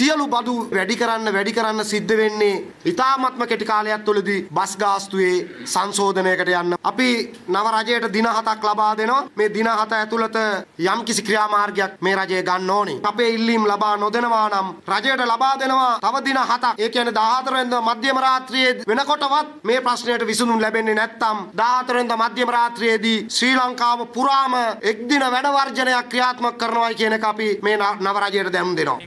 සියලු බදු වැඩි කරන්න වැඩි කරන්න සිද්ධ වෙන්නේ ඉතාමත්ම කෙටි කාලයක් තුළදී බස් ගාස්තුවේ සංශෝධනයකට යන්න. අපි නව රජයට දින හතක් ලබා දෙනවා. මේ දින හත ඇතුළත යම්කිසි ක්‍රියාමාර්ගයක් මේ රජය ගන්න ඕනේ. අපේ ඉල්ලීම් ලබා නොදෙනවා නම් රජයට ලබා දෙනවා තව දින හතක්. ඒ කියන්නේ 14 වෙනිදා මධ්‍යම රාත්‍රියේ වෙනකොටවත් මේ ප්‍රශ්නයට විසඳුම් ලැබෙන්නේ නැත්නම් 14 වෙනිදා මධ්‍යම රාත්‍රියේදී ශ්‍රී ලංකාව පුරාම එක් දින වැඩ වර්ජනයක් ක්‍රියාත්මක කරනවා කියන එක අපි මේ නව රජයට දැනුම් දෙනවා.